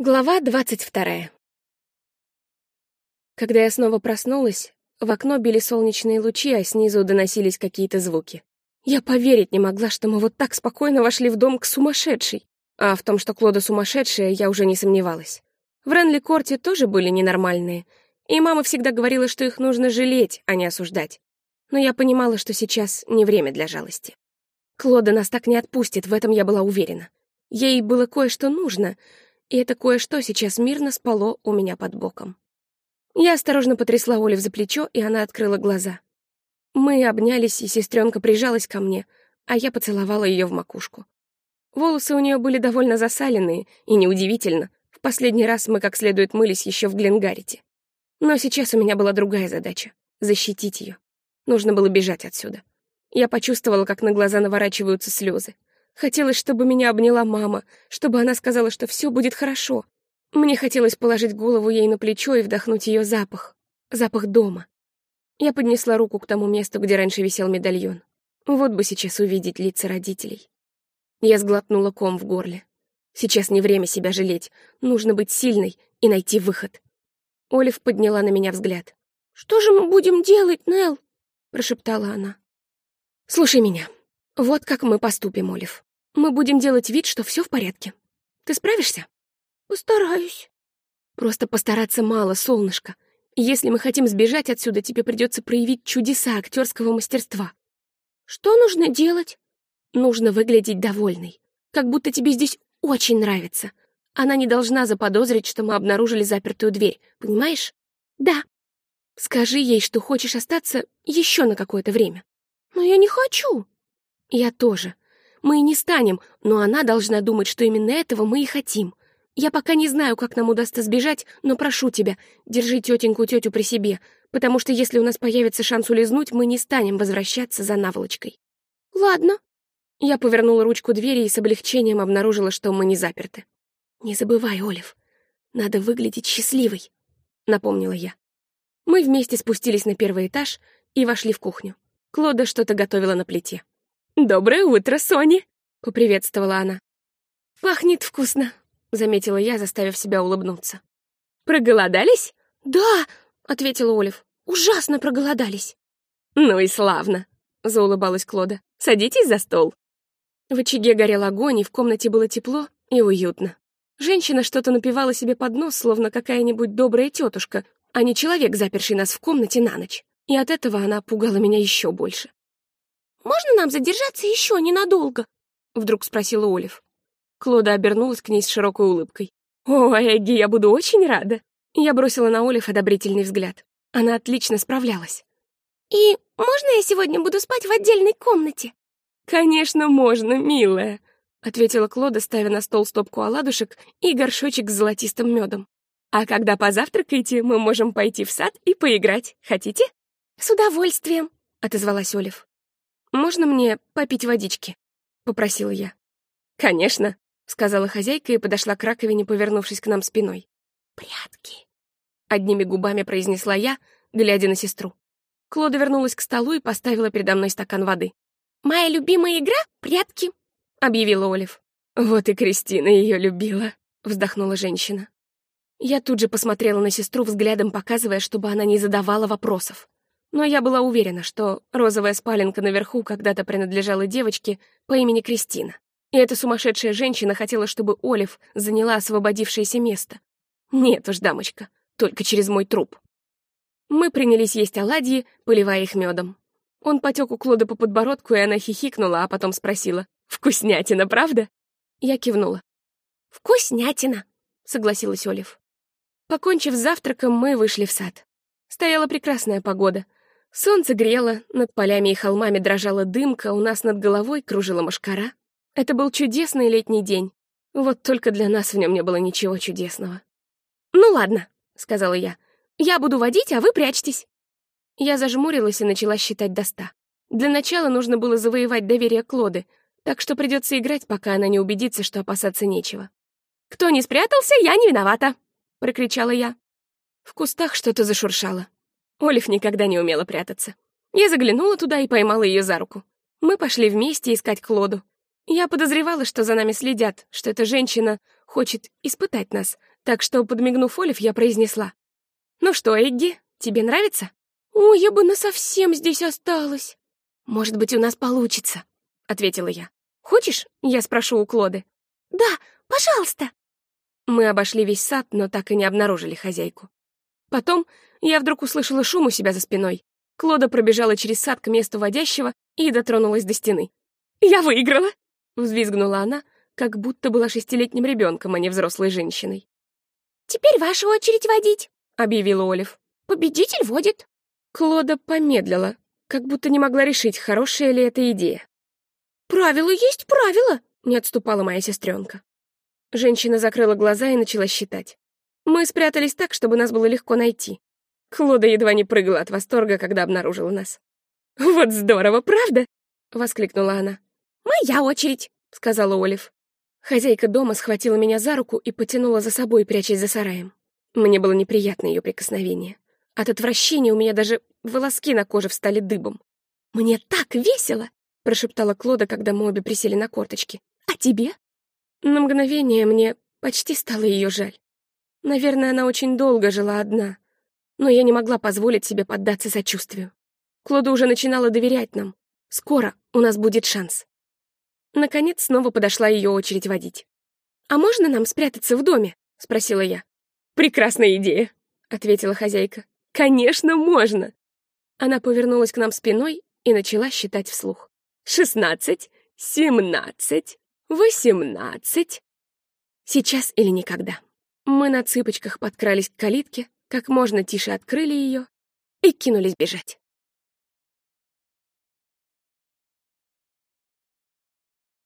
Глава двадцать вторая. Когда я снова проснулась, в окно били солнечные лучи, а снизу доносились какие-то звуки. Я поверить не могла, что мы вот так спокойно вошли в дом к сумасшедшей. А в том, что Клода сумасшедшая, я уже не сомневалась. В Ренли-Корте тоже были ненормальные, и мама всегда говорила, что их нужно жалеть, а не осуждать. Но я понимала, что сейчас не время для жалости. Клода нас так не отпустит, в этом я была уверена. Ей было кое-что нужно — и это кое-что сейчас мирно спало у меня под боком. Я осторожно потрясла Олив за плечо, и она открыла глаза. Мы обнялись, и сестренка прижалась ко мне, а я поцеловала ее в макушку. Волосы у нее были довольно засаленные, и неудивительно. В последний раз мы как следует мылись еще в Гленгарите. Но сейчас у меня была другая задача — защитить ее. Нужно было бежать отсюда. Я почувствовала, как на глаза наворачиваются слезы. Хотелось, чтобы меня обняла мама, чтобы она сказала, что все будет хорошо. Мне хотелось положить голову ей на плечо и вдохнуть ее запах. Запах дома. Я поднесла руку к тому месту, где раньше висел медальон. Вот бы сейчас увидеть лица родителей. Я сглотнула ком в горле. Сейчас не время себя жалеть. Нужно быть сильной и найти выход. Олив подняла на меня взгляд. «Что же мы будем делать, Нелл?» — прошептала она. «Слушай меня. Вот как мы поступим, Олив. Мы будем делать вид, что все в порядке. Ты справишься? Постараюсь. Просто постараться мало, солнышко. Если мы хотим сбежать отсюда, тебе придется проявить чудеса актерского мастерства. Что нужно делать? Нужно выглядеть довольной. Как будто тебе здесь очень нравится. Она не должна заподозрить, что мы обнаружили запертую дверь, понимаешь? Да. Скажи ей, что хочешь остаться еще на какое-то время. Но я не хочу. Я тоже. Мы и не станем, но она должна думать, что именно этого мы и хотим. Я пока не знаю, как нам удастся сбежать, но прошу тебя, держи тетеньку-тетю при себе, потому что если у нас появится шанс улизнуть, мы не станем возвращаться за наволочкой. Ладно. Я повернула ручку двери и с облегчением обнаружила, что мы не заперты. Не забывай, Олив, надо выглядеть счастливой, напомнила я. Мы вместе спустились на первый этаж и вошли в кухню. Клода что-то готовила на плите. «Доброе утро, Сони!» — поприветствовала она. «Пахнет вкусно», — заметила я, заставив себя улыбнуться. «Проголодались?» «Да», — ответила Олив. «Ужасно проголодались». «Ну и славно», — заулыбалась Клода. «Садитесь за стол». В очаге горел огонь, и в комнате было тепло и уютно. Женщина что-то напевала себе под нос, словно какая-нибудь добрая тетушка, а не человек, заперший нас в комнате на ночь. И от этого она пугала меня еще больше. «Можно нам задержаться еще ненадолго?» — вдруг спросила Олив. Клода обернулась к ней с широкой улыбкой. «О, Эгги, я буду очень рада!» Я бросила на Олив одобрительный взгляд. Она отлично справлялась. «И можно я сегодня буду спать в отдельной комнате?» «Конечно, можно, милая», — ответила Клода, ставя на стол стопку оладушек и горшочек с золотистым медом. «А когда позавтракаете, мы можем пойти в сад и поиграть. Хотите?» «С удовольствием», — отозвалась Олив. «Можно мне попить водички?» — попросила я. «Конечно», — сказала хозяйка и подошла к раковине, повернувшись к нам спиной. «Прятки», — одними губами произнесла я, глядя на сестру. Клода вернулась к столу и поставила передо мной стакан воды. «Моя любимая игра — прятки», — объявила Олив. «Вот и Кристина ее любила», — вздохнула женщина. Я тут же посмотрела на сестру взглядом, показывая, чтобы она не задавала вопросов. Но я была уверена, что розовая спаленка наверху когда-то принадлежала девочке по имени Кристина. И эта сумасшедшая женщина хотела, чтобы Олив заняла освободившееся место. Нет уж, дамочка, только через мой труп. Мы принялись есть оладьи, поливая их медом. Он потек у Клода по подбородку, и она хихикнула, а потом спросила. «Вкуснятина, правда?» Я кивнула. «Вкуснятина», — согласилась Олив. Покончив с завтраком, мы вышли в сад. Стояла прекрасная погода — Солнце грело, над полями и холмами дрожала дымка, у нас над головой кружила мошкара. Это был чудесный летний день. Вот только для нас в нем не было ничего чудесного. «Ну ладно», — сказала я. «Я буду водить, а вы прячьтесь». Я зажмурилась и начала считать до ста. Для начала нужно было завоевать доверие Клоды, так что придется играть, пока она не убедится, что опасаться нечего. «Кто не спрятался, я не виновата!» — прокричала я. В кустах что-то зашуршало. Олив никогда не умела прятаться. Я заглянула туда и поймала ее за руку. Мы пошли вместе искать Клоду. Я подозревала, что за нами следят, что эта женщина хочет испытать нас, Так что, подмигнув Олив, я произнесла. «Ну что, Эгги, тебе нравится?» «Ой, я бы насовсем здесь осталась». «Может быть, у нас получится», — ответила я. «Хочешь, я спрошу у Клоды?» «Да, пожалуйста». Мы обошли весь сад, но так и не обнаружили хозяйку. Потом я вдруг услышала шум у себя за спиной. Клода пробежала через сад к месту водящего и дотронулась до стены. «Я выиграла!» — взвизгнула она, как будто была шестилетним ребенком, а не взрослой женщиной. «Теперь ваша очередь водить», — объявила Олив. «Победитель водит». Клода помедлила, как будто не могла решить, хорошая ли эта идея. «Правило есть правило», — не отступала моя сестренка. Женщина закрыла глаза и начала считать. Мы спрятались так, чтобы нас было легко найти. Клода едва не прыгала от восторга, когда обнаружила нас. «Вот здорово, правда?» — воскликнула она. «Моя очередь», — сказала Олив. Хозяйка дома схватила меня за руку и потянула за собой, прячась за сараем. Мне было неприятно ее прикосновение. От отвращения у меня даже волоски на коже встали дыбом. «Мне так весело!» — прошептала Клода, когда мы обе присели на корточки. «А тебе?» На мгновение мне почти стало ее жаль. Наверное, она очень долго жила одна, но я не могла позволить себе поддаться сочувствию. Клода уже начинала доверять нам. Скоро у нас будет шанс. Наконец снова подошла ее очередь водить. «А можно нам спрятаться в доме?» — спросила я. «Прекрасная идея», — ответила хозяйка. «Конечно, можно!» Она повернулась к нам спиной и начала считать вслух. «Шестнадцать, семнадцать, восемнадцать. Сейчас или никогда. Мы на цыпочках подкрались к калитке, как можно тише открыли ее и кинулись бежать.